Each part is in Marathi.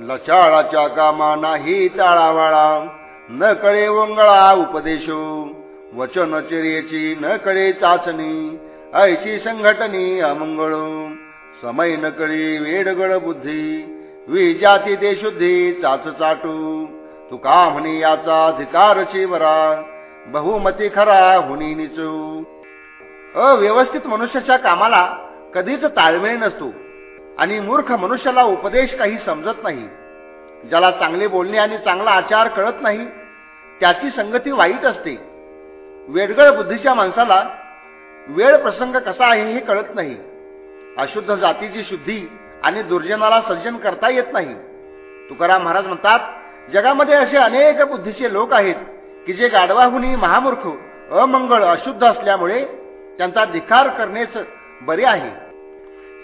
लचाळाच्या कामा नाही ताळावाळा. न कळे वंगळा उपदेशो. वचन चिरेची न कळे चाचणी. ऐची संघटनी अमंगळ. समय न कळी वेडगळ बुद्धी. विजाती ते शुद्धी चाच चाटू. तुका म्हणी याचा अधिकारची वरा. बहुमती खरा हुनी निचू. अव्यवस्थित मनुष्याच्या कामाला कधीच ताळमेळ नसतो. आणि मूर्ख मनुष्याला उपदेश काही समजत नाही. ज्याला चांगले बोलणे आणि चांगला आचार कळत नाही त्याची संगती वाईट असते. वेडगळ बुद्धीच्या माणसाला वेळ प्रसंग कसा आहे हे कळत नाही. अशुद्ध जातीची शुद्धी आणि दुर्जनाला सज्जन करता येत नाही. तुकाराम महाराज म्हणतात जगामध्ये असे अनेक बुद्धीचे लोक आहेत की जे गाढवाहुनी महामूर्ख अमंगळ अशुद्ध असल्यामुळे त्यांचा धिकार करणेच बरे आहे.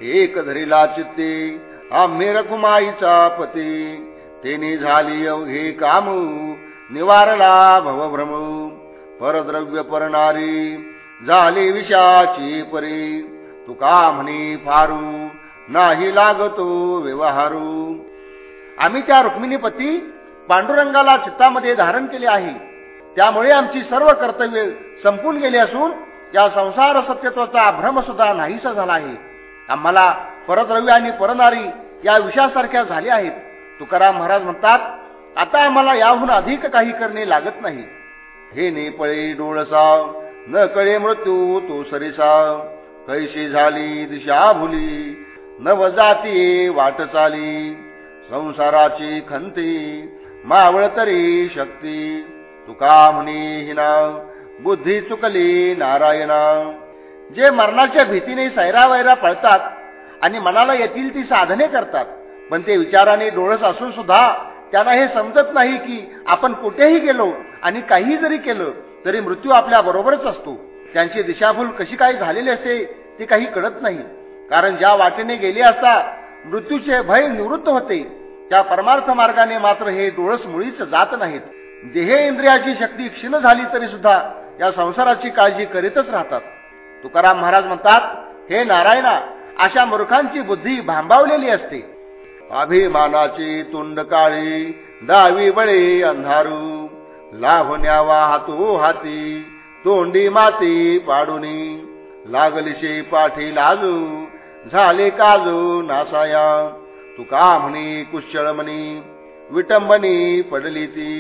एक धरीला चित्ते आम्ही रकुमाईचा पती. तेने झाली अवघे काम निवारला भवभ्रम. परद्रव्य परणारी झाली विषाची परी. तुका म्हणे फारू नाही लागतो व्यवहारू. आम्ही त्या रुक्मिणीपती पांडुरंगाला चित्तामध्ये धारण केले आहे. त्यामुळे आमची सर्व कर्तव्य संपून गेली असून या संसार सत्यत्वाचा भ्रम सुद्धा नाहीसा झाला आहे. आम्हाला परद्रव्य आणि परनारी या विषयासारख्या झाल्या आहेत. तुकाराम महाराज म्हणतात आता आम्हाला याहून अधिक काही करणे लागत नाही. हे ने पळे न कळे मृत्यू तो सरिसा कैशी झाली दिशा भुली नव जाती वाट चाली. संसाराची खंती मावळ तरी शक्ती. तुका म्हणे हिना बुद्धी चुकली नारायणा. जे मरणाच्या भीतीने सैरावैरा पळतात आणि मनाला येतील ती साधने करतात पण ते विचाराने डोळस असून सुद्धा त्यांना हे समजत नाही की आपण कुठेही गेलो आणि काही जरी केलं तरी मृत्यू आपल्या बरोबरच असतो. त्यांची दिशाभूल कशी काय झालेली असते ते काही कळत नाही. कारण ज्या वाटेने गेले असता मृत्यूचे भय निवृत्त होते त्या परमार्थ मार्गाने मात्र हे डोळस मुळीच जात नाहीत. देह इंद्रियाची शक्ती क्षीण झाली तरी सुद्धा या संसाराची काळजी करीतच राहतात. तुकाराम महाराज म्हणतात हे नारायणा अशा मूर्खांची बुद्धी भांबावलेली असते. अभिमानाची तुंड काळी दावी बळे अंधारू लाभण्यावा हातू हाती तोंडी माती पाडुनी लागलीशे पाठी लाजू झाले काजू नासाया तुका म्हणी कुशळ म्हणी विटंबनी पडली ती.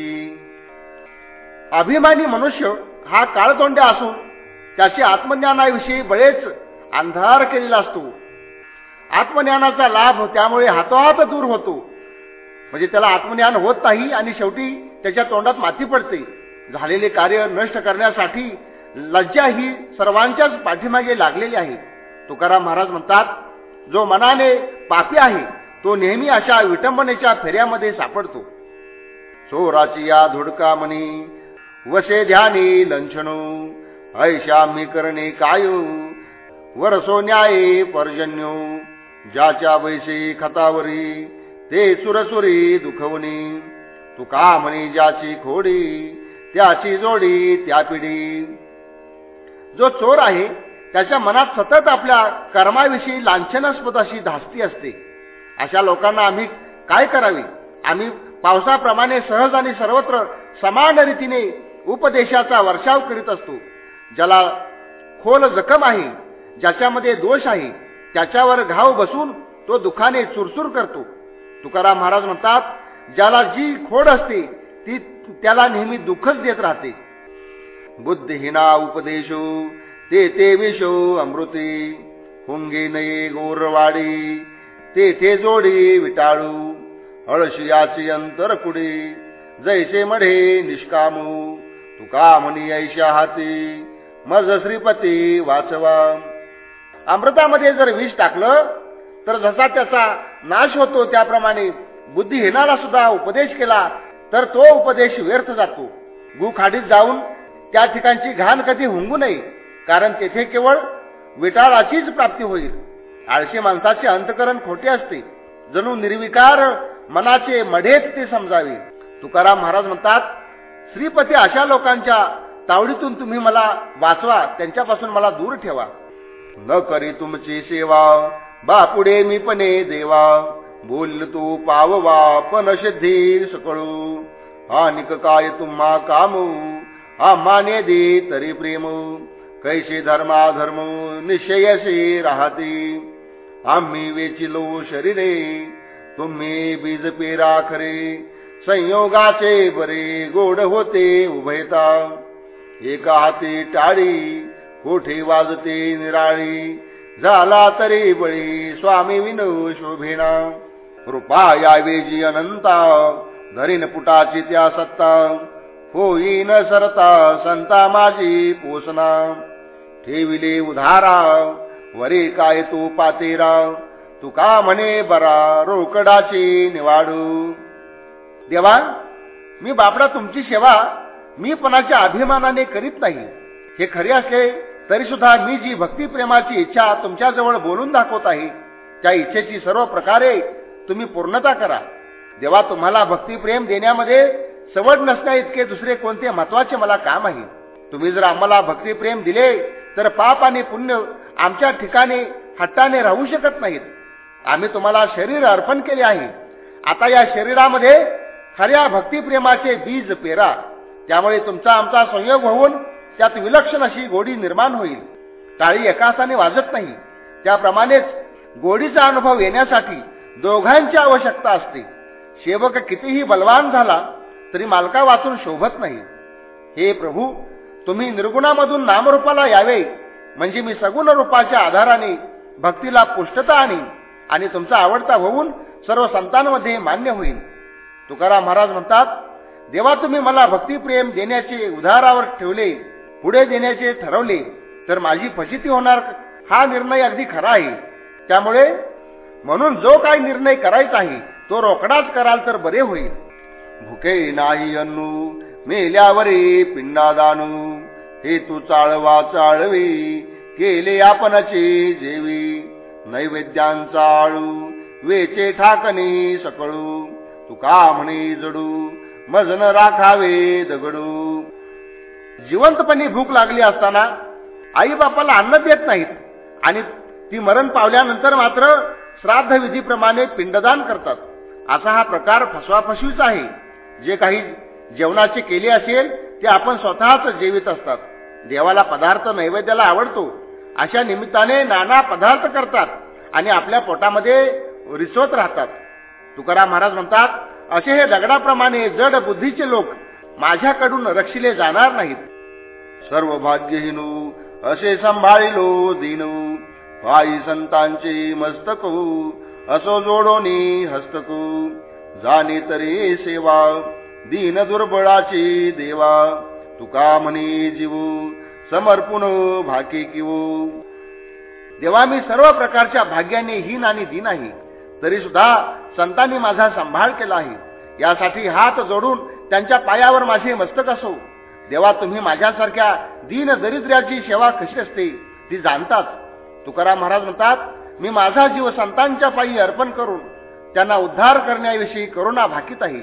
अभिमानी मनुष्य हा काळतोंड्या असून त्याची आत्मज्ञानाविषयी बरेच अंधार केलेला असतो. आत्मज्ञानाचा लाभ त्यामुळे हातोहात दूर होतो. म्हणजे त्याला आत्मज्ञान होत नाही आणि शेवटी त्याच्या तोंडात माती पडते. झालेले कार्य नष्ट करण्यासाठी लज्जा ही सर्वांच्याच पाठीमागे लागलेली आहे. तुकाराम महाराज म्हणतात जो मनाने पापी आहे तो नेहमी अशा विटंबनेच्या फेऱ्यामध्ये सापडतो. चोराची या धुडका म्हणी वसे ध्यानी लंछनो ऐशा मी करणे कायू? वरसो न्याये पर्जन्यो ज्याच्या वैसे खतावरी ते सुरसुरी दुखवणी. तुका म्हणी ज्याची खोडी त्याची जोडी त्या पिढी. जो चोर आहे त्याच्या मनात सतत आपल्या कर्माविषयी लांछनास्पद अशी धास्ती असते. अशा लोकांना आम्ही काय करावे? आम्ही पावसाप्रमाणे सहज आणि सर्वत्र समान रीतीने उपदेशाचा वर्षाव करीत असतो. ज्याला खोल जखम आहे ज्याच्यामध्ये दोष आहे त्याच्यावर घाव बसून तो दुखाने चुरचूर करतो. तुकाराम महाराज म्हणतात ज्याला जी खोड असते ती त्याला नेहमी दुःखच देत राहते. बुद्धिहीना उपदेशो ते ते विशो अमृती हुंगे नये गोरवाडी ते ते जोडी विटाळू अळशियाची अंतर कुडी जैसे मढे निष्कामू तुका म्हणी ऐशा हाती. मज श्रीपती वाचवा. अमृतामध्ये जर विष टाकलं तर जसा त्याचा नाश होतो त्याप्रमाणे बुद्धिहीनाला सुद्धा उपदेश केला तर तो उपदेश व्यर्थ जातो. गुखाडीत जाऊन त्या ठिकाणची घाण कधी हुंगू नये कारण तेथे केवळ विटाळाचीच प्राप्ती होईल. आळशी माणसाचे अंतकरण खोटे असते. जणू निर्विकार मनाचे मढेच ते समजावे. तुकाराम महाराज म्हणतात श्रीपती अशा लोकांच्या तावडीतून तुम्ही मला वाचवा त्यांच्यापासून मला दूर ठेवा. न करी तुमची सेवा बापुडे मी पणे देवा. बोल तू पाववा पण सिद्धी सकळू. आणिक काय तुम्हा कामू आम्हाने दे तरी प्रेम. कैसे धर्मा धर्म निश्चयशी राहते. आम्ही वेचिलो शरीरे तुम्ही बीज पेरा खरे. संयोगाचे बरे गोड होते उभयता. एका हाती टाळी कोठे वाजते निराळी झाला तरी बळी स्वामी विनू शोभेना. कृपा यावेजी अनंता धरीन पुटाची त्या सत्ता न सरता संता माझी पोसना. ठेविले उधारा वरे काय तू पातेरा तुका म्हणे बरा रोकडाची निवाडू. देवा मी बापडा तुमची सेवा मी पणाच्या अभिमानाने करीत नाही. हे खरे असले तरी सुद्धा मी जी भक्तिप्रेमाची इच्छा तुमच्याजवळ बोलून दाखवत आहे त्या इच्छेची सर्व प्रकारे तुम्ही पूर्णता करा. देवा तुम्हाला भक्तिप्रेम देण्यामध्ये सवड नसण्या इतके दुसरे कोणते महत्त्वाचे मला काम आहे? तुम्ही जर आम्हाला भक्तिप्रेम दिले तर पाप आणि पुण्य आमच्या ठिकाणी हट्टाने राहू शकत नाहीत. आम्ही तुम्हाला शरीर अर्पण केले आहे. आता या शरीरामध्ये खऱ्या भक्तिप्रेमाचे बीज पेरा. त्यामुळे तुमचा आमचा संयोग होऊन त्यात विलक्षण अशी गोडी निर्माण होईल. टाळी एकासाने वाजत नाही. त्याप्रमाणेच गोडीचा अनुभव येण्यासाठी दोघांची आवश्यकता असते. सेवक कितीही बलवान झाला तरी मालका वाचून शोभत नाही. हे प्रभू तुम्ही निर्गुणामधून नामरूपाला यावे म्हणजे मी सगुण रूपाच्या आधाराने भक्तीला पुष्टता आणीन आणि तुमचा आवडता होऊन सर्व संतांमध्ये मान्य होईल तुकाराम महाराज म्हणतात देवा तुम्ही मला भक्तिप्रेम देण्याचे उधारावर ठेवले पुढे देण्याचे ठरवले तर माझी फजिती होणार हा निर्णय अगदी खरा आहे. त्यामुळे म्हणून जो काही निर्णय करायचा आहे तो रोकडाच कराल तर बरे होईल. भुके नाही अन्नू मेल्यावरे पिंडादानू हे तू चाळवा चाळवी केले आपणचे जेवी नैवेद्यांचा आळू वेचे ठाकणे सकळू तुका म्हणे जडू मजन राखावे दगडू. जिवंतपणी भूक लागली असताना आई बापाला अन्न देत नाहीत आणि ती मरण पावल्यानंतर मात्र श्राद्ध विधीप्रमाणे पिंडदान करतात. असा हा प्रकार फसवाफसवीचा आहे. जे काही जेवणाचे केले असेल ते आपण स्वतःच जेवित असतात. देवाला पदार्थ नैवेद्याला आवडतो. अशा निमित्ताने नाना पदार्थ करतात आणि आपल्या पोटामध्ये रिसवत राहतात. तुकाराम महाराज म्हणतात असे हे दगडाप्रमाणे जड बुद्धीचे लोक माझ्याकडून रक्षिले जाणार नाहीत. सर्व भाग्यहीनू असे सांभाळिलो दिनू. आई संतांचे मस्तकू असो जोडोनी हस्तकू. जाणे तरी सेवा दीन दुर्बळाची देवा. तुका म्हणे जीवू समर्पण भाकी किवू. देवा मी सर्व प्रकारच्या भाग्याने हीन आणि दिन आहे तरी सुद्धा संतांनी माझा सांभाळ केला आहे. यासाठी हात जोडून त्यांच्या पायावर माझे मस्तक असो. देवा तुम्ही माझ्यासारख्या दीन दरिद्र्याची सेवा कशी असते ती जाणतात. तुकाराम महाराज म्हणतात मी माझा जीव संतांच्या पायी अर्पण करून त्यांना उद्धार करण्याविषयी करुणा भाकीत आहे.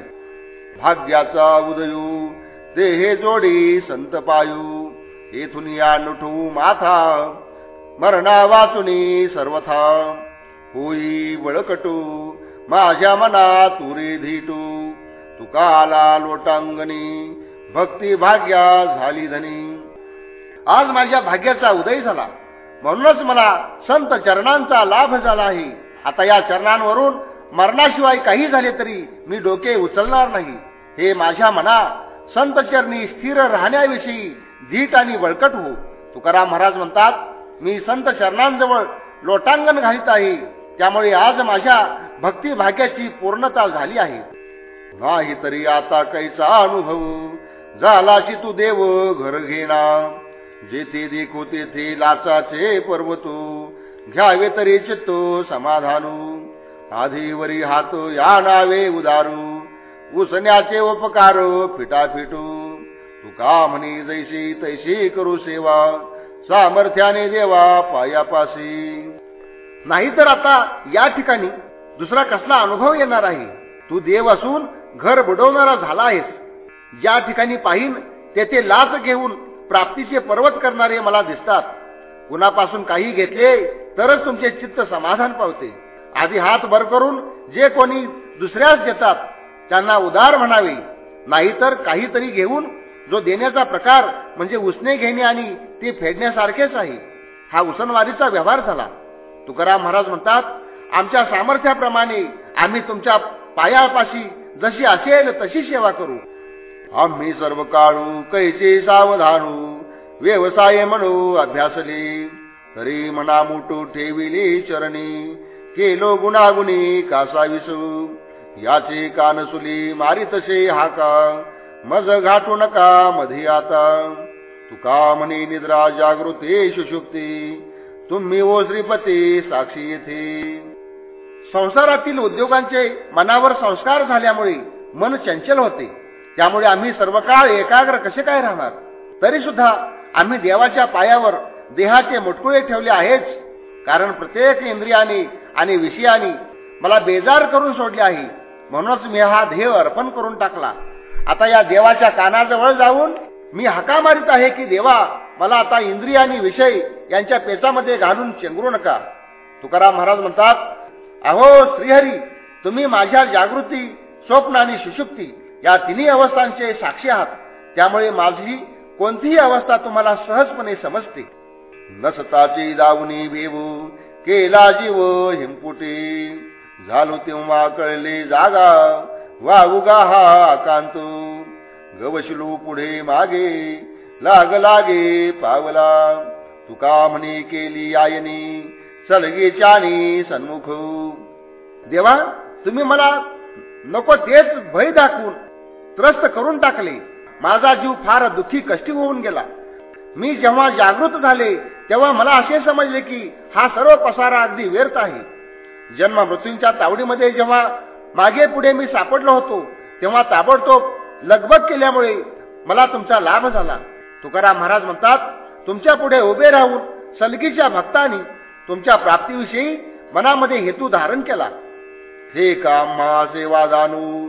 भाग्याचा उदयू देहे हे जोडी संत पायू. येथून या नुठू माथा मरणा वाचुनी सर्वथा. होई बळकटू माझ्या मनात उरे धीटू तुकाला लोटांगणी भक्ती भाग्या झाली धनी. आज माझ्या भाग्याचा उदय झाला. म्हणूनच मला संत चरणांचा लाभ झाला आहे. आता या चरणांवरून मरणाशिवाय काही झाले तरी मी डोके उचलणार नाही. हे माझ्या मना संत चरणी स्थिर राहण्याविषयी धीट आणि बळकट हो. तुकाराम महाराज म्हणतात मी संत चरणांजवळ लोटांगण घालीत आहे. त्यामुळे आज माझ्या भक्ती भाग्याची पूर्णता झाली आहे. नाही तरी आता कैचा अनुभव? झालाची तू देव घर घेणा. जेथे देखो तेथे लाचाचे पर्वतो. घ्यावे तरी चित्तो समाधानू. आधीवरी हात या नावे उदारू. उसण्याचे उपकार फिटा फिटू तुका म्हणी जैशी तैशी करू सेवा? सामर्थ्याने देवा पायापाशी नाहीतर आता या ठिकाणी दुसरा कसला अनुभव येणार आहे? तू देव असून घर बुडवणारा झाला आहेस. ज्या ठिकाणी पाहिन तेथे लाच घेऊन प्राप्तीचे पर्वत करणारे मला दिसतात. कुणापासून काही घेतले तरच तुमचे चित्त समाधान पावते. आधी हात भर करून जे कोणी दुसऱ्याच देतात त्यांना उदार म्हणावे. नाहीतर काहीतरी घेऊन जो देण्याचा प्रकार म्हणजे उसने घेणे आणि ते फेडण्यासारखेच आहे. हा उसनवारीचा व्यवहार झाला. तुकाराम महाराज म्हणतात आमच्या सामर्थ्याप्रमाणे आम्ही तुमच्या पायापाशी जशी असेल तशी सेवा करू. आम्ही सर्व काळू कैचे सावधानू? व्यवसाय म्हणू अभ्यासले तरी मना मोठू ठेविली चरणी. केलो गुणागुणी कासाविसू याचे कानसुली मारितसे हाका. मज घाटू नका मध्ये आता. तुका म्हणे निद्रा जागृती सुशुक्ती तुम्ही ओ श्रीपती साक्षी येथे संसारातील उद्योगांचे मनावर संस्कार झाल्यामुळे मन चंचल होते. त्यामुळे आम्ही सर्व काळ एकाग्र कसे काय राहणार? तरी सुद्धा आम्ही देवाच्या पायावर देहाचे मुटकुळे ठेवले आहेच. कारण प्रत्येक इंद्रियाने आणि विषयाने मला बेजार करून सोडले आहे. म्हणूनच मी हा ध्येय अर्पण करून टाकला. आता या देवाच्या कानाजवळ जाऊन मी हका मारित आहे की देवा मला आता इंद्रिय आणि विषय यांच्या पेचामध्ये घालून चेंगरू नका. तुकाराम महाराज म्हणतात अहो श्रीहरी तुम्ही माझ्या जागृती स्वप्न आणि सुशुक्ती या तिन्ही अवस्थांचे साक्षी आहात. त्यामुळे माझी कोणतीही अवस्था तुम्हाला सहजपणे समजते. नसताची दावणी भेवू केला जीव हिमपुटी झालो तेव्हा कळले जागा वागुगा हा कांतो गवशिलू पुढे मागे लाग लागे पावला. तुका म्हणे केली आयनी सलगेच्यानी सन्मुख. देवा तुम्ही मला नको तेच भय दाखवून त्रस्त करून टाकले. माझा जीव फार दुःखी कष्टी होऊन गेला. मी जेव्हा जागृत झाले तेव्हा मला असे समजले की हा सर्व पसारा अगदी व्यर्थ आहे. जन्म मृत्यूंच्या तावडीमध्ये जेव्हा मागे पुढे मी सापडलो होतो तेव्हा ताबडतोब लगबग केल्यामुळे मला तुमचा लाभ झाला. तुकाराम महाराज म्हणतात तुमच्यापुढे उभे राहून सलगीच्या भक्तांनी तुमच्या प्राप्तीविषयी मनामध्ये हेतू धारण केला. हे काम सेवा जाणू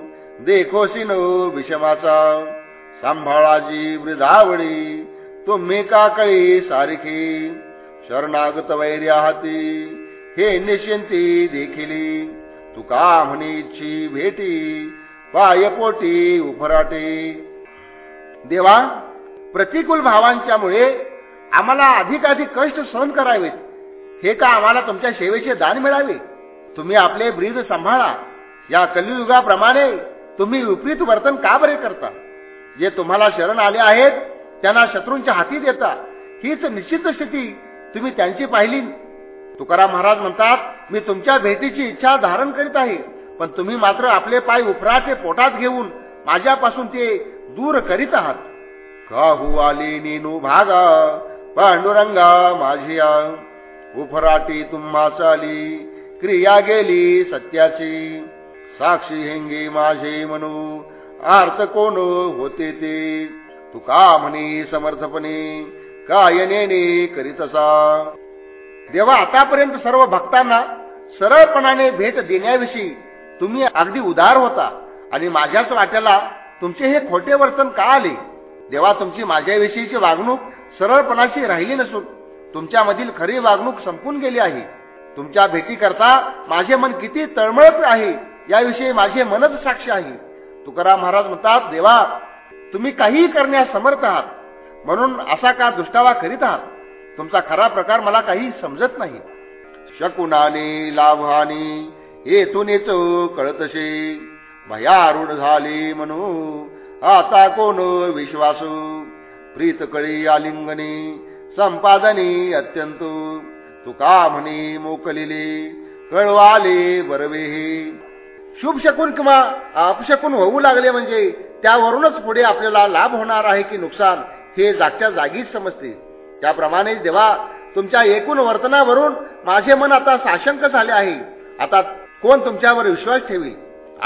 नो विषमाचा. सांभाळाजी वृधावळी तुम्ही का कळी सारखी? शरणागत वैर्या आहाती हे निश्चिंती देखिली. तुका म्हणी इच्छी भेटी पायपोटी उफराटे देवा प्रतिकूल भावांच्यामुळे आम्हाला अधिकाधिक कष्ट सहन करावेत. हे का आम्हाला तुमच्या सेवेचे दान मिळावे? तुम्ही आपले ब्रीद सांभाळा. या कलियुगाप्रमाणे तुम्ही विपरीत वर्तन का बरे करता? जे तुम्हाला शरण आले आहेत त्यांना शत्रूंच्या हाती देता. हीच निश्चित स्थिती तुम्ही त्यांची पाहिली. तुकाराम महाराज म्हणतात मी तुमच्या भेटीची इच्छा धारण करीत आहे पण तुम्ही मात्र आपले पाय उफराचे पोटात घेऊन माझ्यापासून ते दूर करीत आहात. काहू आली नीनू भागा पांडुरंगा माझिया. उफराटी तुम्हा चाली क्रिया गेली सत्याची. साक्षी हेंगे माझे म्हणू आर्त कोण होते ते? तुका म्हणे समर्थपणे? कायनेने करीतसा? देवा आतापर्यंत सर्व भक्तांना सरळपणाने भेट देण्याविषयी तुम्ही अगदी उदार होता आणि माझ्याच वाट्याला तुमचे हे खोटे वर्तन का आले? देवा तुमची माझ्याविषयीची वागणूक सरळपणाची राहिली नसून तुमच्यामधील खरी वागणूक संपून गेली आहे. तुमच्या भेटी करता माझे मन किती तळमळत आहे याविषयी माझे मनच साक्ष आहे. तुकाराम महाराज म्हणतात देवा तुम्ही काहीही करण्यास समर्थ आहात म्हणून असा का दुष्टावा करीत आहात? तुमचा खरा प्रकार मला काही समजत नाही. शकुनाने लाभाने येतो कळतसे भयारूढ झाले म्हणू आता कोण विश्वासू? प्रीत कळी आलिंगने संपादने अत्यंत. तुका म्हणे मोकलिले कळवाले बरवे शुभ शकून किंवा अपशकून होऊ लागले म्हणजे त्यावरूनच पुढे आपल्याला लाभ होणार आहे की नुकसान हे जागच्या जागीच समजते. त्याप्रमाणे देवा तुमच्या एकूण वर्तनावरून माझे मन आता साशंक झाले आहे. आता कोण तुमच्यावर विश्वास ठेवी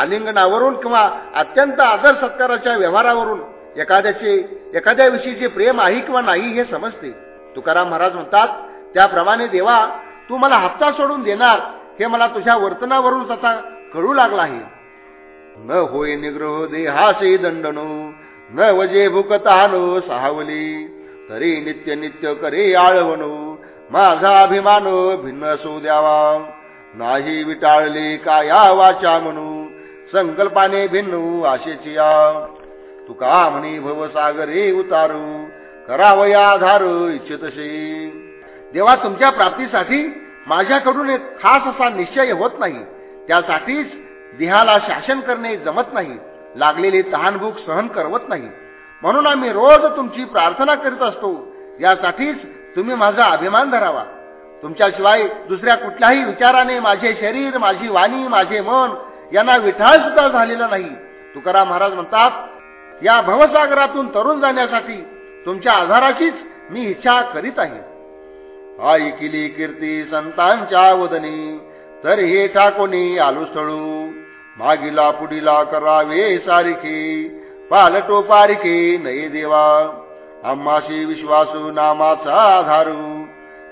आलिंगनावरून किंवा अत्यंत आदर सत्काराच्या व्यवहारावरून एखाद्याचे एखाद्याविषयीचे प्रेम आहे किंवा नाही हे समजते. तुकाराम महाराज म्हणतात त्याप्रमाणे देवा तू मला हप्ता सोडून देणार हे मला तुझ्या वर्तनावरून आता कळू लागला आहे. न होय निग्रह देहासे दंडनो न वजे भुकतानो सहावली तरी नित्य नित्य करे आळवणो माझा अभिमान भिन्न असू द्यावा नाही विटाळले काया वाचा म्हणू संकल्पाने भिन्नू आशेची या तुका म्हणी भवसागरे उतारू. करावया आधार इच्छितसे देवा तुमच्या प्राप्तीसाठी माझ्याकडून एक खास असा निश्चय होत नाही. त्यासाठीच देहाला शासन करणे जमत नाही. लागलेली तहानभूक सहन करवत नाही. म्हणून आम्ही रोज तुमची प्रार्थना करीत असतो. यासाठीच तुम्ही माझा अभिमान धरावा. तुमच्याशिवाय दुसऱ्या कुठल्याही विचाराने माझे शरीर माझी वाणी माझे मन यांना विठाळ सुद्धा झालेला नाही. तुकाराम महाराज म्हणतात या भवसागरातून तरुण जाण्यासाठी तुमच्या आधाराचीच मी इच्छा करीत आहे. आई किली कीर्ती संतांच्या वदनी तर हे ठाकोनी आलो मागिला पुढीला करावे सारिखे पालटो पारखे नये देवा. आम्हाशी विश्वासू नामाचा आधारू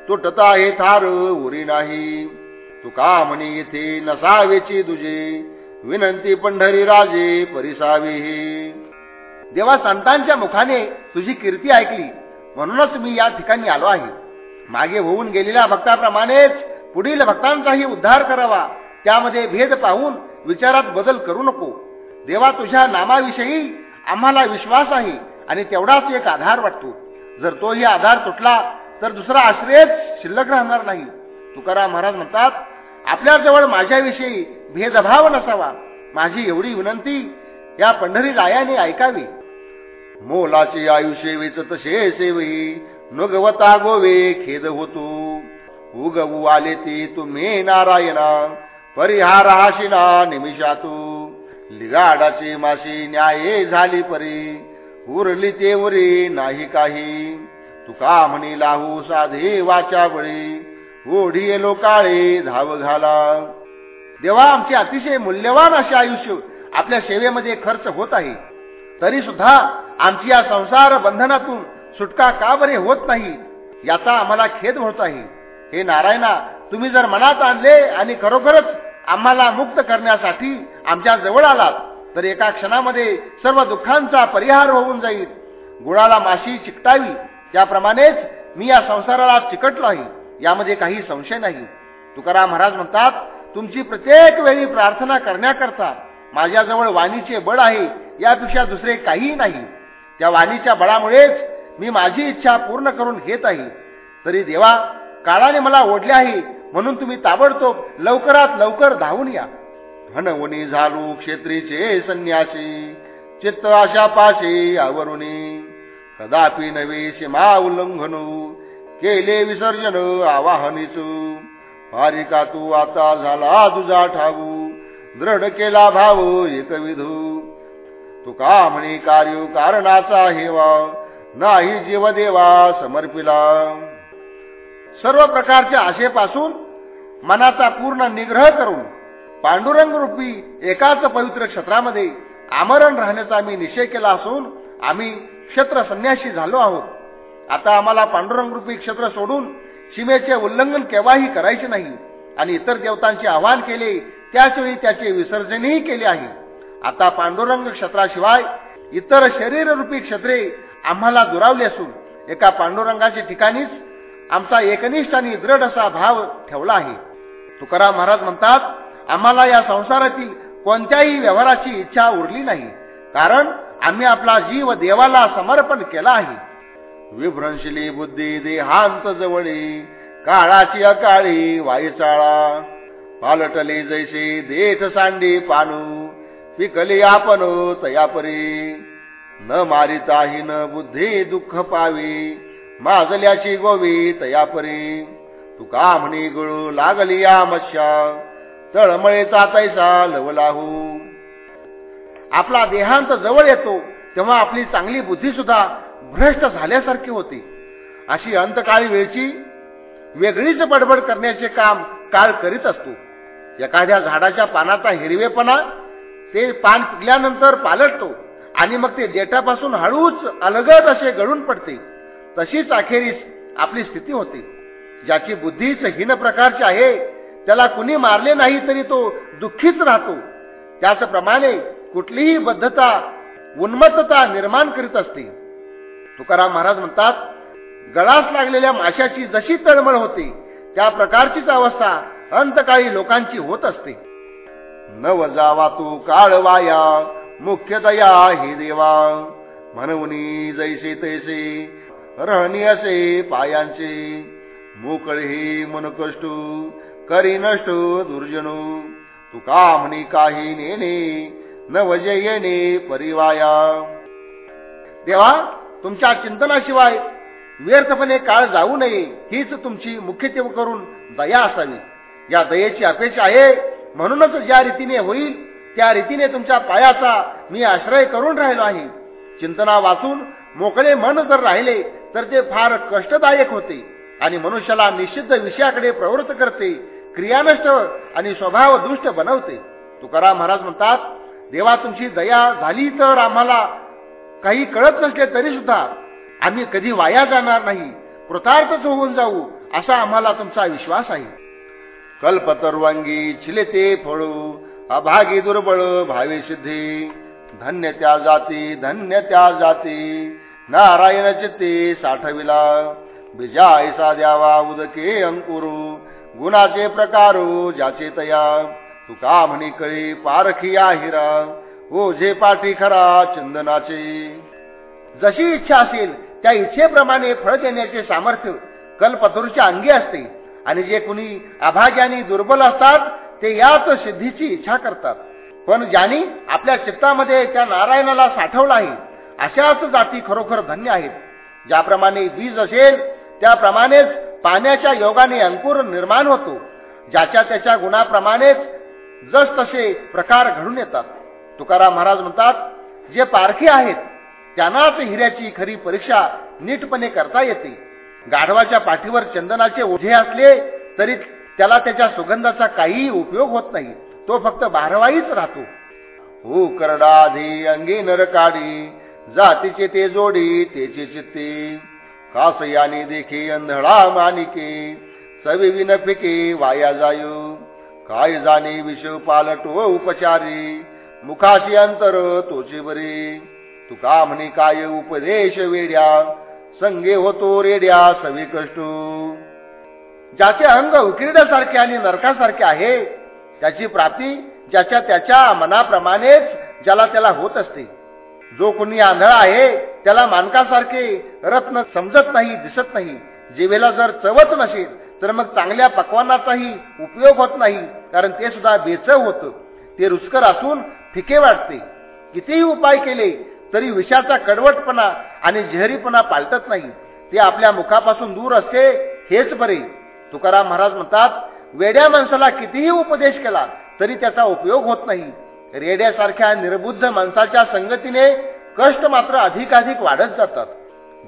तुटता हे थार उरी नाही. तुका म्हणे इथे नसावेची तुझे. विनंती पंढरी राजे परिसावी देवा संतांच्या मुखाने तुझी कीर्ती ऐकली. म्हणूनच मी या ठिकाणी आलो आहे. मागे होऊन गेलेल्या भक्ताप्रमाणेच पुढील भक्तांचाही उद्धार करावा. त्यामध्ये भेद पाहून विचारात बदल करू नको. देवा तुझ्या नामाविषयी आम्हाला विश्वास आहे आणि तेवढाच एक आधार वाटतो. जर तोही आधार तुटला तर दुसरा आश्रयच शिल्लक राहणार नाही. तुकाराम महाराज म्हणतात आपल्याजवळ माझ्याविषयी भेदभाव नसावा. माझी एवढी विनंती या पंढरी रायाने ऐकावी. मोलाचे आयुष्य तसे सेवी नुगवता गोवे खेद होतो. उगवू आले ती तुम्ही नारायणा परिहाराशिना निमिषातू. लिगाडाची माशी न्याये झाली परी उरली ते उरी नाही काही. तुका म्हणी लाहू साधे वाचा बळी ओढी येलो काळे धाव घाला. देवा आमचे अतिशय मूल्यवान असे आयुष्य आपल्या सेवेमध्ये खर्च होत आहे. तरी सुद्धा आमची या संसार बंधनातून सुटका का बरे होत नाही याचा आम्हाला खेद होत आहे. हे नारायणा तुम्ही जर मनात आणले आणि खरोखरच आम्हाला मुक्त करण्यासाठी आमच्या जवळ आलात तर एका क्षणामध्ये सर्व दुःखांचा परिहार होऊन जाईल. गुळाला माशी चिकटावी त्याप्रमाणेच मी या संसाराला चिकटलो आहे. यामध्ये काही संशय नाही. तुकाराम महाराज म्हणतात तुमची प्रत्येक वेळी प्रार्थना करण्याकरता माझ्याजवळ वाणीचे बळ आहे यापेक्षा दुसरे काहीही नाही. त्या वाणीच्या बळामुळेच मी माझी इच्छा पूर्ण करून घेत आहे. तरी देवा काळाने मला ओढले आहे म्हणून तुम्ही ताबडतोब लवकरात लवकर धावून या. घनवणी झालू क्षेत्रीचे संन्यासी चित्त आशा पाशे आवरुणी कदापि नवे सीमा उल्लंघनू केले विसर्जन आवाहनीच पारिका तू आता झाला तुझा ठाऊ दृढ केला भाव एकविधू तुका म्हणे कार्य कारणाचा हेवा. नाही जीवदेवा समर्पिला. सर्व प्रकारच्या आशेपासून मनाचा पूर्ण निग्रह करून पांडुरंग रूपी एकाच पवित्र क्षेत्रामध्ये आमरण राहण्याचा आम्ही निषेध केला असून आम्ही क्षेत्र संन्याशी झालो आहोत. आता आम्हाला पांडुरंग रूपी क्षेत्र सोडून सीमेचे उल्लंघन केव्हाही करायचे नाही. आणि इतर देवतांचे आवाहन केले त्याचवेळी त्याचे विसर्जनही केले आहे. आता पांडुरंग क्षेत्राशिवाय इतर शरीररूपी क्षेत्रे आम्हाला दुरावली असून एका पांडुरंगाच्या ठिकाणीच आमचा एकनिष्ठ आणि दृढ असा भाव ठेवला आहे. तुकाराम महाराज म्हणतात आम्हाला या संसारातील कोणत्याही व्यवहाराची इच्छा उरली नाही. कारण आम्ही आपला जीव देवाला समर्पण केला आहे. विभ्रंशली बुद्धी देहांत जवळी काळाची अकाळी वाईचाळा पालटली जैसे देठ सांडी पानू पिकली आपण तयापरी. न मारिताही न बुद्धी दुःख पावी माजल्याची गोवी तयापरी. तुका म्हणी गळू लागली या मश्या तळमळेचा तैसा लवलाहू. आपला देहांत जवळ येतो तेव्हा आपली चांगली बुद्धी सुद्धा भ्रष्ट झाल्यासारखी होती. अशी अंतकाळी वेळची वेगळीच बडबड करण्याचे काम काळ करीत असतो. एखाद्या झाडाच्या पानाचा हिरवेपणा ते पान पिकल्यानंतर पालटतो आणि मग ते देठापासून हळूच अलगद असे गळून पडते. तशीच अखेरीस आपली स्थिती होते. ज्याची बुद्धीच हीन प्रकारची आहे त्याला कुणी मारले नाही तरी तो दुःखीच राहतो. त्याचप्रमाणे कुठलीही बद्धता उन्मत्तता निर्माण करीत असते. तुकाराम महाराज म्हणतात गळास लागलेल्या माशाची जशी तळमळ होते त्या प्रकारचीच अवस्था अंतकाळी लोकांची होत असते. नव जावा तू काळ वाया मुख्य दया हे देवा. म्हणून जैसे तैसे रहणी असे पायांचे. मोकळे मनकष्ट करी नष्ट दुर्जनो. तुका म्हणी काही नेणे न वजे येणे परिवाया. देवा तुमच्या चिंतनाशिवाय व्यर्थपणे काळ जाऊ नये हीच तुमची मुख्यत्व करून दया असावी. या दयेची अपेक्षा आहे. म्हणूनच ज्या रीतीने होईल त्या रीतीने तुमच्या पायाचा मी आश्रय करून राहिलो आहे. चिंतना वाचून मोकळे मन जर राहिले तर ते फार कष्टदायक होते आणि मनुष्याला निश्चित विषयाकडे प्रवृत्त करते क्रियानष्ट आणि स्वभाव दुष्ट बनवते. तुकाराम महाराज म्हणतात देवा तुमची दया झाली तर आम्हाला काही कळत नसले तरी सुद्धा आम्ही कधी वाया जाणार नाही कृतार्थच होऊन जाऊ असा आम्हाला तुमचा विश्वास आहे. कल्पतर्वांगी छिलेते फळू अभागी दुर्बळ भावे सिद्धी. धन्य त्या जाती धन्य त्या जाती. नारायण चित्ते साठविला बिजायसा द्यावा उदके अंकुरू. गुणाचे प्रकारू ज्याचे तया तुका म्हणी कळी पारखी आहिरा. ओझे पाठी खरा चंदनाचे. जशी इच्छा असेल त्या इच्छेप्रमाणे फळ देण्याचे सामर्थ्य कल्पतरूच्या अंगी असते. आणि जे कुणी अभाग्याने दुर्बल असतात ते याच सिद्धीची इच्छा करतात. पण ज्यांनी आपल्या चित्तामध्ये त्या नारायणाला साठवला आहे अशाच जाती खरोखर धन्य आहेत. ज्याप्रमाणे बीज असेल त्याप्रमाणेच पाण्याच्या योगाने अंकुर निर्माण होतो. ज्याच्या त्याच्या गुणाप्रमाणेच जस तसे प्रकार घडून येतात. तुकाराम महाराज म्हणतात जे पारखी आहेत त्यांनाच हिऱ्याची खरी परीक्षा नीटपणे करता येते. गाढवाच्या पाठीवर चंदनाचे ओझे असले तरी त्याला त्याच्या सुगंधाचा काहीही उपयोग होत नाही. तो फक्त बारवाईच राहतो. हो करडाधी अंगी नरकाडी जातीचे ते जोडी तेचे चित्ते. कासयाने देखी अंधळा मानिके सवी विन फिके वाया जायू. काय जाणे विष पालटो उपचारी. मुखाशी अंतर तोचे बरे. तुका म्हणे काय उपदेश वेड्या? संगे होतो रेड्या सवे कष्ट ज्याचे अंग उकिरड्यासारखे आणि नरकासारखे आहे त्याची प्राप्ती ज्याच्या त्याच्या मनाप्रमाणेच ज्याला त्याला होत असते. जो कोणी आंधळा आहे त्याला मानकासारखे रत्न समजत नाही दिसत नाही. जीवेला जर चवत नसेल तर मग चांगल्या पकवानाचाही उपयोग होत नाही कारण ते सुद्धा बेचव होतं. ते रुचकर असून फिके वाटते कितीही उपाय केले तरी विषाचा कडवटपणा आणि जहरीपणा पालटत नाही. ते आपल्या मुखापासून दूर असते हेच बरे. तुकाराम महाराज म्हणतात वेड्या माणसाला कितीही उपदेश केला तरी त्याचा उपयोग होत नाही. रेड्यासारख्या निर्बुद्ध माणसाच्या संगतीने कष्ट मात्र अधिकाधिक वाढत जातात.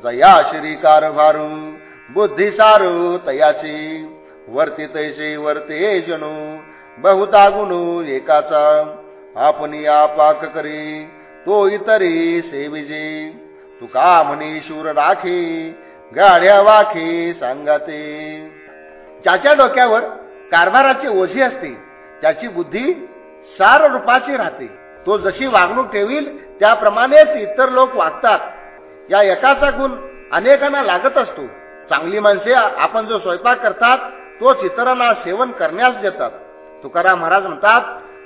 जया श्री कारभारू बुद्धी सारू तयाची. वर्ती तैसे वर्ते जणू बहुता गुणू एकाचा. आपण या पाक करी तो इतरी सेविजे. तुका म्हणे शूर राखे गाड्या वाखे सांगाते. ज्याच्या डोक्यावर कारभाराची ओझी असते त्याची बुद्धी सार रूपाची राहते. तो जशी वागणूक ठेवील त्याप्रमाणेच इतर लोक वागतात. या एकाचा गुण अनेकांना लागत असतो. चांगली माणसे आपण जो स्वयंपाक करतात तोच इतरांना सेवन करण्यास देतात. तुकाराम महाराज म्हणतात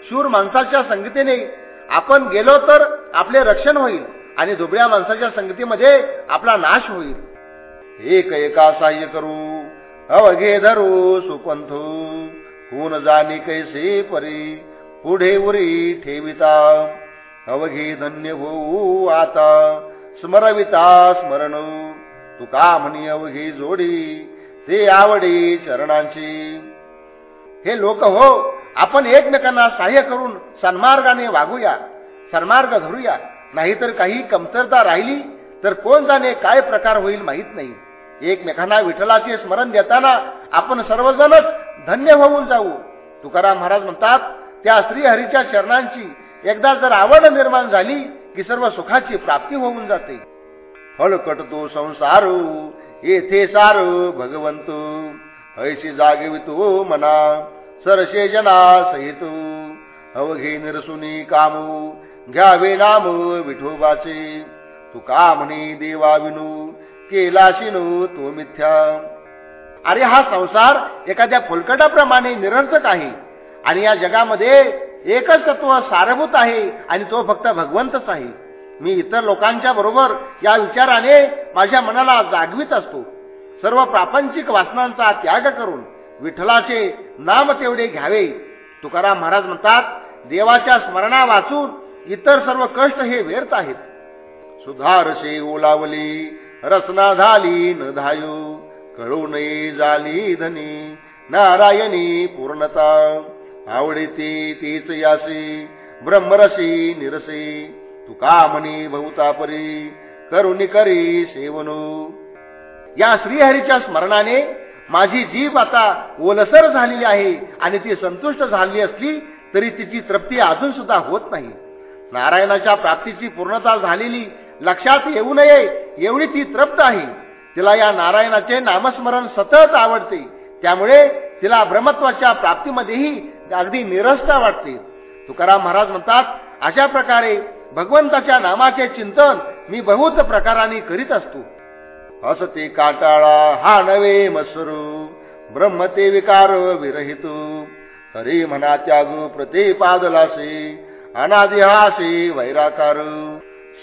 शूर माणसाच्या संगतीने आपण गेलो तर आपले रक्षण होईल आणि दुबळ्या माणसाच्या संगतीमध्ये आपला नाश होईल. एक एका साह्य करू अवघे धरू सुपंथू होऊन जाणी कैसे परी पुढे उरी ठेविता. अवघे धन्य होऊ आता स्मरविता स्मरण. तुका म्हणी अवघी जोडी ते आवडी चरणांची. हे लोक हो आपण एकमेकांना सहाय्य करून सन्मार्गाने वागूया सन्मार्ग धरूया. नाहीतर काही कमतरता राहिली तर कोण जाणे काय प्रकार होईल माहीत नाही. एकमेकांना विठ्ठलाचे स्मरण देताना आपण सर्वजणच धन्य होऊन जाऊ. तुकाराम महाराज म्हणतात त्या श्रीहरीच्या चरणांची एकदा जर आवड निर्माण झाली की सर्व सुखाची प्राप्ती होऊन जाते. फळकट तो संसारू येथे सारू भगवंत. ऐशी तू मना सरसे जना सहित. अवघे निरसुनी कामू घ्यावे नाम विठोबाचे तू का म्हणे देवा विनू केलाशिनू तो मिथ्या. अरे हा संसार एखाद्या फुलकटाप्रमाणे निरर्थक आहे. आणि या जगामध्ये एकच तत्व सारभूत आहे आणि तो फक्त भगवंतच आहे. मी इतर लोकांच्या बरोबर या विचाराने माझ्या मनाला जागवीत असतो. सर्व प्रापंचिक वासनांचा त्याग करून विठ्ठलाचे नाम तेवढे घ्यावे. तुकाराम महाराज म्हणतात देवाच्या स्मरणा वाचून इतर सर्व कष्ट हे व्यर्थ आहेत. सुधारसे ओलावली रसना झाली न धायू कळू नये झाली धनी नारायणी पूर्णता. आवडीते तीच यासी ब्रह्मरसी निरसे तुका म्हणी बहुतापरी करुणी करी सेवनू. या श्रीहरीच्या स्मरणाने माझी जीभ आता ओलसर झालेली आहे आणि ती संतुष्ट झाली असली तरी तिची तृप्ती अजून सुद्धा होत नाही. नारायणाच्या प्राप्तीची पूर्णता झालेली लक्षात येऊ नये एवढी ती तृप्त आहे. तिला या नारायणाचे नामस्मरण सतत आवडते. त्यामुळे तिला ब्रह्मत्वाच्या प्राप्तीमध्येही अगदी निरस्ता वाटते. तुकाराम महाराज म्हणतात अशा प्रकारे भगवंताच्या नामाचे चिंतन मी बहुत प्रकाराने करीत असतो. असते काटाळा हा नवे मसरू. ब्रह्म ते विकार विरहितो. हरी म्हणा त्याग प्रते पादलासे अनादिहासे वैराकार.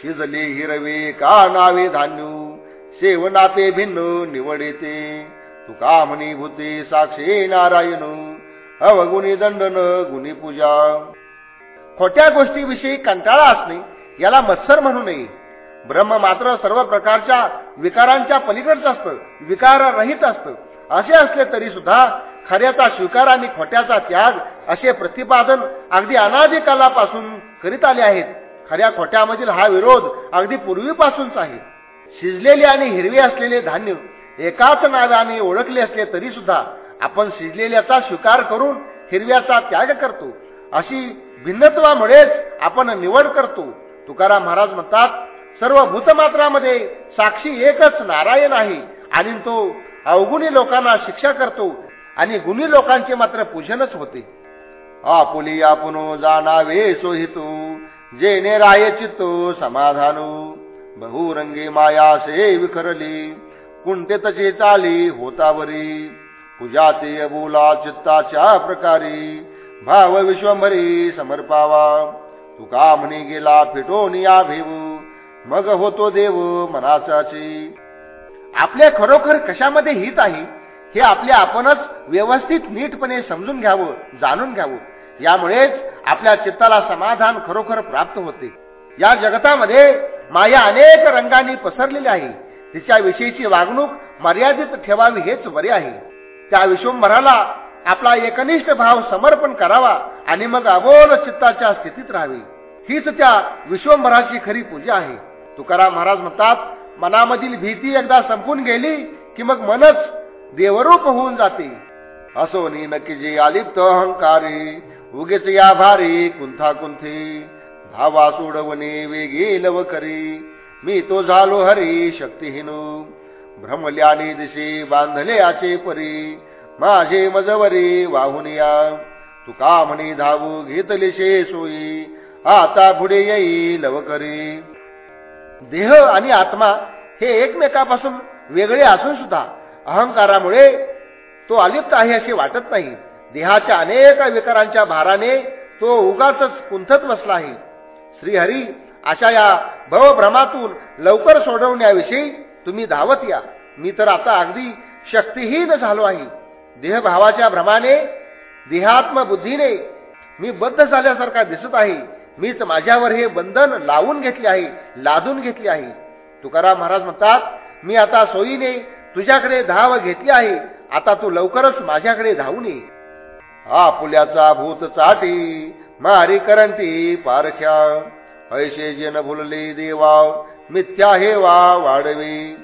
शिजले हिरवे का नावे धान्यू सेवनापे भिन्न निवडेते. तुका म्हणी भूते साक्षी नारायण अवगुणी दंडन गुणी पूजा. खोट्या गोष्टीविषयी कंटाळा असणे याला मत्सर म्हणू नये. ब्रह्म मात्र सर्व प्रकारच्या विकारांच्या पलीकडचं असतं विकार रहित असतं. असे असले तरी सुद्धा खऱ्याचा स्वीकार आणि खोट्याचा त्याग असे प्रतिपादन अगदी अनादिकालापासून करीत आले आहेत. खऱ्या खोट्यामधील हा विरोध अगदी पूर्वीपासूनच आहे. शिजलेले आणि हिरवे असलेले धान्य एकाच नावाने ओळखले असले तरी सुद्धा आपण शिजलेल्याचा स्वीकार करून हिरव्याचा त्याग करतो. अशी भिन्नत्वामुळेच आपण निवड करतो. तुकाराम महाराज म्हणतात सर्व भूतमात्रामध्ये साक्षी एकच नारायण आहे. आणि तो अवगुणी लोकांना शिक्षा करतो आणि गुणी लोकांचे मात्र पूजनच होते. आपुली आपुनो जाणावे सोहितू जेने राय चित्तो समाधानो. बहुरंगी माया से विखरली कुंटेतचे चाली होतावरी. पूजा ते बोला चित्ताच्या प्रकारे भाव विश्वंभरी समर्पावा. तुका म्हणी गेला फिटोनिया भेवू. मग होतो देव मनाचाची. आपल्या खरोखर कशामध्ये हित आहे हे आपले आपणच व्यवस्थित नीटपणे समजून घ्यावं जाणून घ्यावं. यामुळेच आपल्या चित्ताला समाधान खरोखर प्राप्त होते. या जगतामध्ये माया अनेक रंगांनी पसरलेली आहे. तिच्या विषयीची वागणूक मर्यादित ठेवावी हेच बरे आहे. त्या विश्वंभराला आपला एकनिष्ठ भाव समर्पण करावा आणि मग अबोल चित्ताच्या स्थितीत राहावी. हीच त्या विश्वंभराची खरी पूजा आहे. तुकाराम महाराज म्हणतात मनामधील भीती एकदा संपून गेली की मग मनच देवरूप होऊन जाते. असो नक्की जे आलिप्त अहंकारी उगेच या भारी कुंथा कुंथी भावा सोडवणे वेगे लव करी मी तो झालो हरी शक्तीहीनो. भ्रमल्याने दिसे बांधले आचे परी माझे मजवरी वाहून या. तुका म्हणे धावू घेतले सोयी आता पुढे येई लवकरी. देह आणि आत्मा हे एकमेकापासून वेगळे असून सुद्धा अहंकारामुळे तो अलिप्त आहे असे वाटत नाही. देहाच्या अनेक विकारांच्या भाराने तो उगाच कुंथत बसला आहे. श्रीहरी अशा या भवभ्रमातून लवकर सोडवण्याविषयी तुम्ही धावत या. मी तर आता अगदी शक्तीहीन झालो आहे. देहभावाच्या भ्रमाने देहात्म बुद्धीने मी बद्ध झाल्यासारखा दिसत आहे. मीच माझ्यावर हे बंधन लावून घेतले आहे लादून घेतले आहे. तुकाराम महाराज म्हणतात मी आता सोयीने तुझ्याकडे धाव घेतली आहे आता तू लवकरच माझ्याकडे धावून ये. हा पुल्याचा भूत चाटी मारी करंती पारख्या. ऐशे जेन भुलले देवा मिथ्या हे वा वाढवी.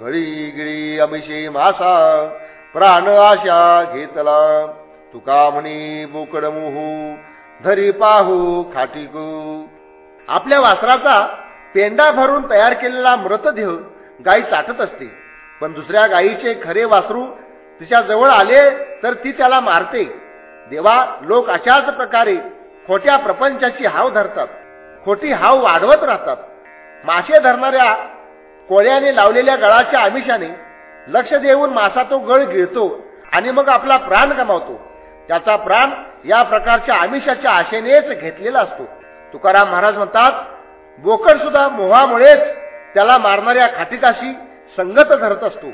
घडी गिळी अभिषे मासा प्राण आशा घेतला. तुका म्हणी बोकड मोहू धरी पाहू खाटीकू आपल्या वासराचा पेंडा भरून तयार केलेला मृतदेह गाई चाटत असते. पण दुसऱ्या गायीचे खरे वासरू तिच्या जवळ आले तर ती त्याला मारते. देवा लोक अशाच प्रकारे खोट्या प्रपंचाची हाव धरतात. खोटी हाव वाढवत राहतात. मासे धरणाऱ्या कोळ्याने लावलेल्या गळाच्या आमिषाने लक्ष देऊन मासा तो गळ गिळतो आणि मग आपला प्राण गमावतो. त्याचा प्राण या प्रकारच्या आमिषाच्या आशेनेच घेतलेला असतो. तुकाराम महाराज म्हणतात बोकड सुद्धा मोहामुळेच त्याला मारणाऱ्या खातिकाशी संगत धरत असतो.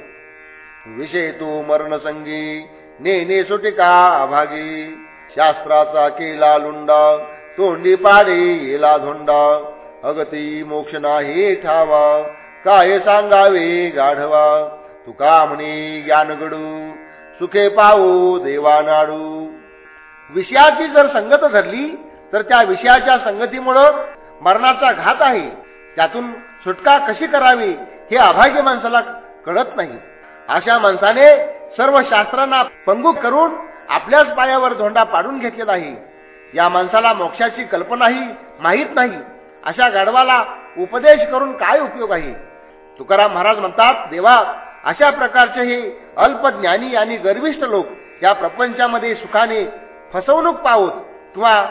विषय तो मरणसंगी नेने सुटिका अभागी? शास्त्राचा केला लुंडा तोंडी पाडे येला धोंडा. अगती मोक्ष नाही ठावा काय सांगावे गाढवा? तुका म्हणे ज्ञानगडू सुखे पाहू देवा नाडू विषयाची जर संगत धरली तर त्या विषयाच्या संगतीमुळं मरणाचा घात आहे. त्यातून सुटका कशी करावी हे अभाग्य माणसाला कळत नाही. अशा माणसाने सर्व शास्त्रांना पंगू करून आपल्याच पायावर धोंडा पाडून घेतलेला आहे. या माणसाला मोक्षाची कल्पनाही माहीत नाही. अशा गाढवाला उपदेश करून काय उपयोग आहे? तुकाराम महाराज म्हणतात देवा अशा प्रकारचे हे अल्पज्ञानी आणि गर्विष्ठ लोक या प्रपंचामध्ये सुखाने फसवणूक पावत किंवा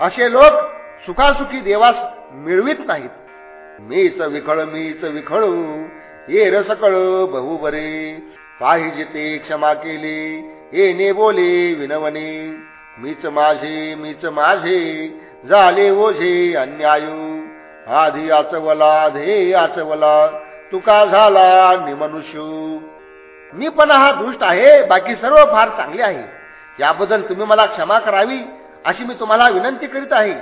असे लोक सुखासुखी देवास मिळवित नाहीत. मीच विखळ मीच विखळू ये रसकळ बहु बरे. पाहिजे ते क्षमा केले येणे बोले विनवणे. मीच माझे मीच माझे झाले ओझे अन्यायू. आधी आचवला धे आचवला तुका झाला निमनुष्य मी पण हा दुष्ट आहे बाकी सर्व फार चांगले आहे. याबद्दल तुम्ही मला क्षमा करावी अशी मी तुम्हाला विनंती करीत आहे.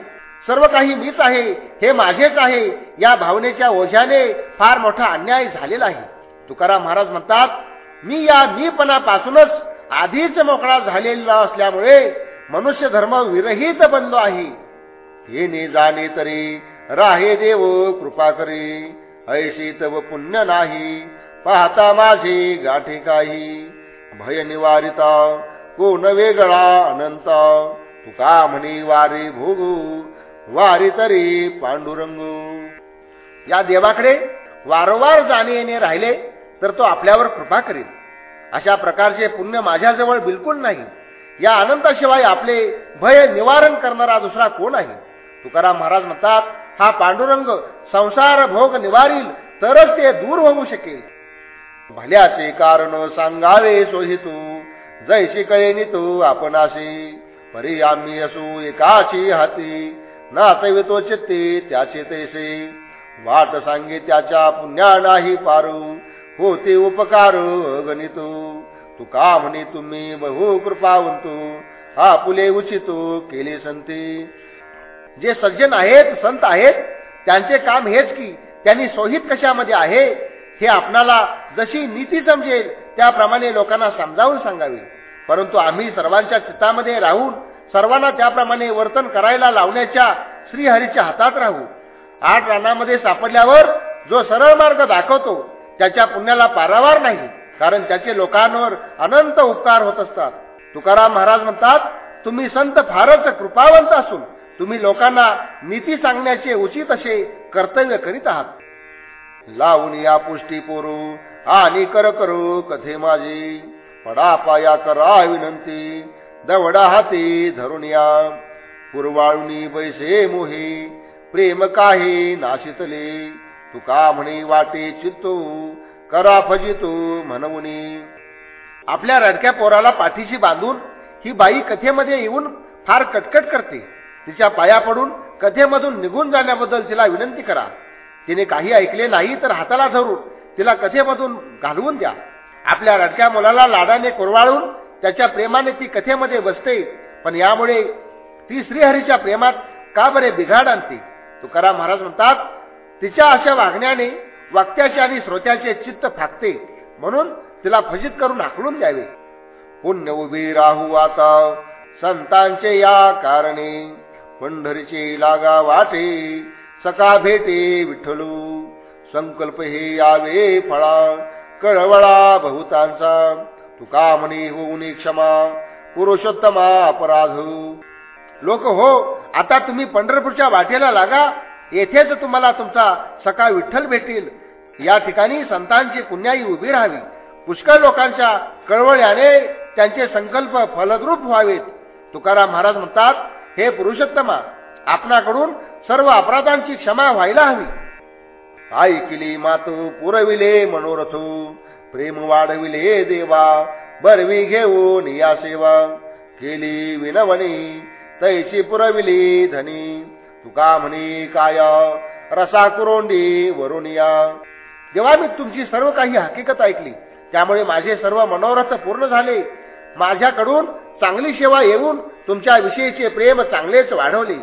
सर्व काही मीच आहे हे माझेच आहे या भावनेच्या ओझ्याने फार मोठा अन्याय झालेला आहे. तुकाराम महाराज म्हणतात मी या मीपणापासूनच आधीच मोकळा झालेला असल्यामुळे मनुष्य धर्म विरहित बनलो आहे. हे ने जाणे तरी राहे देव कृपा करी. ऐशी तव पुण्य नाही. पाहता माझी गाठी काही. भय निवारिता कोण वेगळा अनंत. तुका म्हणी वारी भोगू? वारी तरी पांडुरंगू. या देवाकडे वारंवार जाणे येणे राहिले तर तो आपल्यावर कृपा करेल. अशा प्रकारचे पुण्य माझ्याजवळ बिलकुल नाही. या अनंताशिवाय आपले भय निवारण करणारा दुसरा कोण आहे? तुकाराम महाराज म्हणतात हा पांडुरंग संसार भोग निवारील तरच ते दूर होऊ शकेल. भल्याचे कारण सांगावे सोहितू जैशी कळेनी तू आपणाशी. परी आम्ही असू एकाची हाती नाचवितो चित्ते त्याचे तैसे. वाट सांगे त्याच्या पुण्या नाही पारू होते उपकार गणितो तू का म्हणे तुम्ही बहु कृपावंतू हा पुले उचितो केले संती. जे सज्जन आहेत संत आहेत त्यांचे काम हेच की त्यांनी सोहित कशामध्ये आहे हे आपणाला जशी नीती समजेल त्याप्रमाणे लोकांना समजावून सांगावे. परंतु आम्ही सर्वांच्या चित्तामध्ये राहून सर्वांना त्याप्रमाणे वर्तन करायला लावण्याच्या श्रीहरीच्या हातात राहू. आठ रानामध्ये सापडल्यावर जो सरळ मार्ग दाखवतो त्याच्या पुण्याला पारावार नाही कारण त्याचे लोकांवर अनंत उपकार होत असतात. तुकाराम महाराज म्हणतात तुम्ही संत फारच कृपावंत असून तुम्ही लोकांना नीती सांगण्याचे उचित असे कर्तव्य करीत आहात. लावून या पुष्टी पोरू आणि कर करू कथे माझी. पडा पाया करा विनंती दवडा हाती धरून या. पुरवाळुनी बैसे मोहे प्रेम काही नाशितले. तुका म्हणे वाटे चित्तो करा फजितो म्हणून आपल्या रडक्या पोराला पाठीशी बांधून ही बाई कथेमध्ये येऊन फार कटकट करते. तिच्या पाया पडून कथेमधून निघून जाण्याबद्दल तिला विनंती करा. तिने काही ऐकले नाही तर हाताला धरून तिला कथेमधून घालवून द्या. आपल्या रडक्या मुलाला लाडाने कुरवाळून त्याच्या प्रेमाने ती कथेमध्ये बसते पण यामुळे ती श्रीहरीच्या प्रेमात का बरे बिघाड आणते? तुकाराम महाराज म्हणतात तिच्या अशा वागण्याने वक्त्याचे आणि श्रोत्याचे चित्त फाकते म्हणून तिला फजित करून आकलून द्यावे. पुण्य उभी राहू आता संतांचे या कारणे. पंढरीचे लागा वाटे सका भेटे विठ्ठलू. संकल्प हे यावे फळा कळवळा बहुतांचा. तुका म्हणे होऊने क्षमा पुरुषोत्तमा अपराध. लोक हो आता तुम्ही पंढरपूरच्या वाटेला लागा येथेच तुम्हाला तुमचा सका विठ्ठल भेटेल. या ठिकाणी संतांची पुण्याई उभी राहावी. पुष्कळ लोकांच्या कळवळ्याने त्यांचे संकल्प फलद्रूप व्हावेत. तुकाराम महाराज म्हणतात हे पुरुषोत्तमा आपणाकडून सर्व अपराधांची क्षमा व्हायला हवी. आई केली मातू पुरविले मनोरथ प्रेम वाढविले देवा बरवी घेऊन या सेवा. केली विनवणी तैची पुरविली धनी तुका म्हणी काय रसा कुरोंडी वरुणिया जेव्हा मी तुमची सर्व काही हकीकत ऐकली त्यामुळे माझे सर्व मनोरथ पूर्ण झाले. माझ्याकडून चांगली सेवा येऊन तुमच्या विषयीचे प्रेम चांगलेच वाढवले.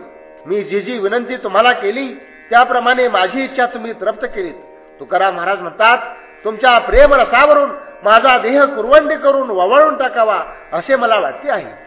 मी जी जी विनंती तुम्हाला केली त्याप्रमाणे माझी इच्छा तुम्ही तृप्त केलीत. तुकाराम महाराज म्हणतात तुमच्या प्रेम रसावरून माझा देह कुरवंडी करून ववळून टाकावा असे मला वाटते आहे.